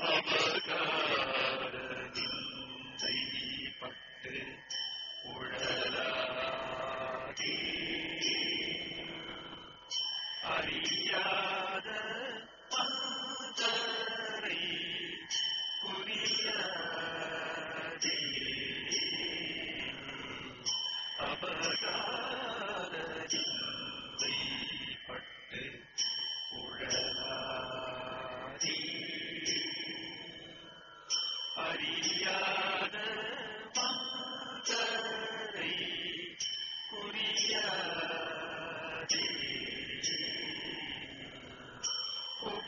Uh,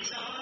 Thanks, Alan.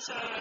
Sir.